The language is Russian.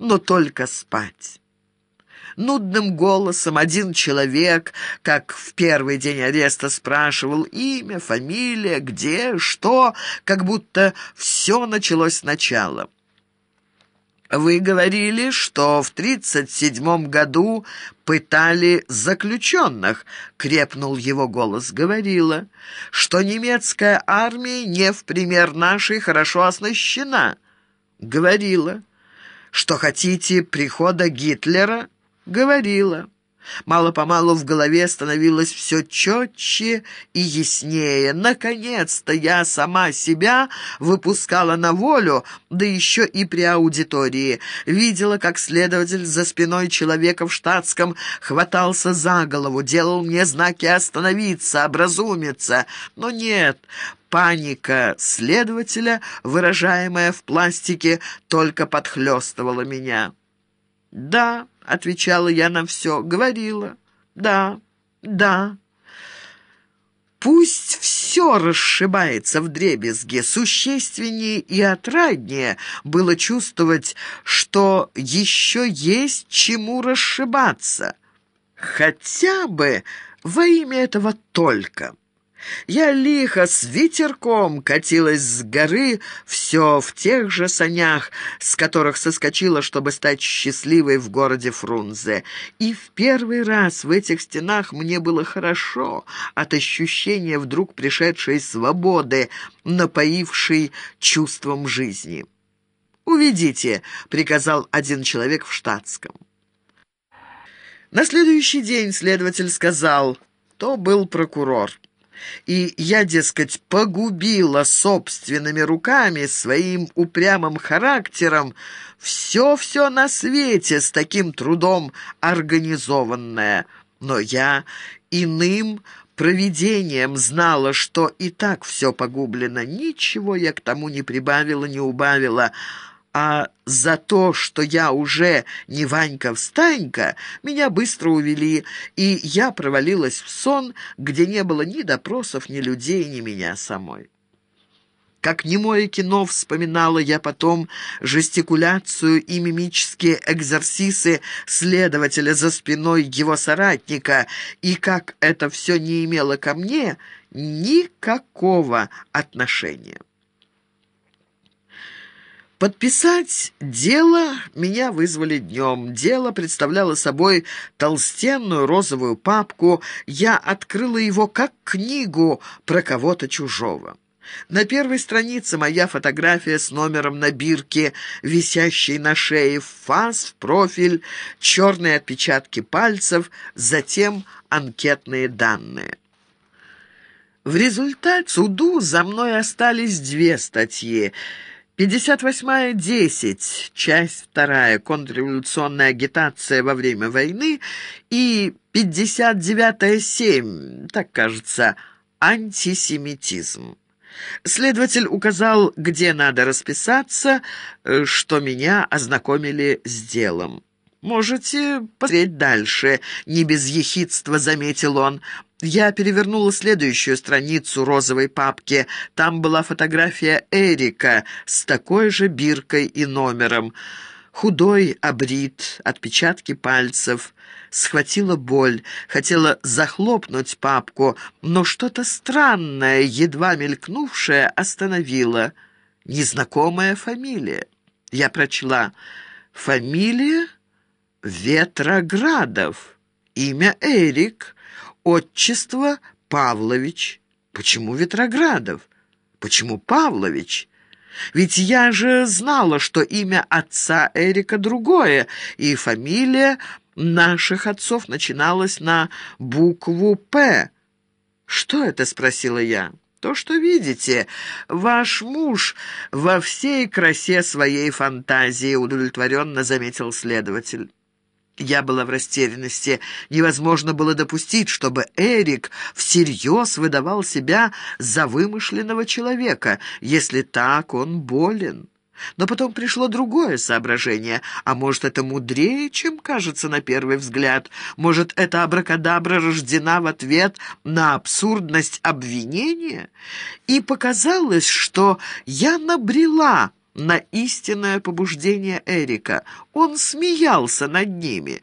но только спать. Нудным голосом один человек, как в первый день ареста, спрашивал имя, фамилия, где, что, как будто все началось сначала. Вы говорили, что в 37-м году пытали заключенных, крепнул его голос. Говорила, что немецкая армия не в пример нашей хорошо оснащена. Говорила, что хотите прихода Гитлера. Говорила. Мало-помалу в голове становилось все четче и яснее. Наконец-то я сама себя выпускала на волю, да еще и при аудитории. Видела, как следователь за спиной человека в штатском хватался за голову, делал мне знаки «остановиться», «образумиться». Но нет, паника следователя, выражаемая в пластике, только подхлестывала меня. «Да», — отвечала я на все, — говорила. «Да, да». Пусть все расшибается в дребезге, существеннее и отраднее было чувствовать, что еще есть чему расшибаться. Хотя бы во имя этого только. Я лихо с ветерком катилась с горы, все в тех же санях, с которых соскочила, чтобы стать счастливой в городе Фрунзе. И в первый раз в этих стенах мне было хорошо от ощущения вдруг пришедшей свободы, напоившей чувством жизни. «Уведите», — приказал один человек в штатском. На следующий день следователь сказал, то был прокурор и я, дескать, погубила собственными руками, своим упрямым характером, все-все на свете с таким трудом организованное. Но я иным провидением знала, что и так все погублено. Ничего я к тому не прибавила, не убавила, а за то, что я уже не Ванька-встанька, меня быстро увели, и я провалилась в сон, где не было ни допросов, ни людей, ни меня самой. Как немое кино вспоминала я потом жестикуляцию и мимические экзерсисы следователя за спиной его соратника, и как это все не имело ко мне никакого отношения. Подписать дело меня вызвали днем. Дело представляло собой толстенную розовую папку. Я открыла его как книгу про кого-то чужого. На первой странице моя фотография с номером на бирке, висящей на шее, фас, в профиль, черные отпечатки пальцев, затем анкетные данные. В результате суду за мной остались две статьи — 58-я 10, часть 2, контрреволюционная агитация во время войны, и 59-я 7, так кажется, антисемитизм. Следователь указал, где надо расписаться, э, что меня ознакомили с делом. «Можете посмотреть дальше», — не без ехидства заметил он. Я перевернула следующую страницу розовой папки. Там была фотография Эрика с такой же биркой и номером. Худой, обрит, отпечатки пальцев. Схватила боль, хотела захлопнуть папку, но что-то странное, едва мелькнувшее, остановило. Незнакомая фамилия. Я прочла «Фамилия Ветроградов». Имя Эрик, отчество Павлович. Почему Ветроградов? Почему Павлович? Ведь я же знала, что имя отца Эрика другое, и фамилия наших отцов начиналась на букву «П». «Что это?» — спросила я. «То, что видите. Ваш муж во всей красе своей фантазии», — удовлетворенно заметил следователь. Я была в растерянности. Невозможно было допустить, чтобы Эрик всерьез выдавал себя за вымышленного человека. Если так, он болен. Но потом пришло другое соображение. А может, это мудрее, чем кажется на первый взгляд? Может, эта абракадабра рождена в ответ на абсурдность обвинения? И показалось, что я набрела на истинное побуждение Эрика. Он смеялся над ними.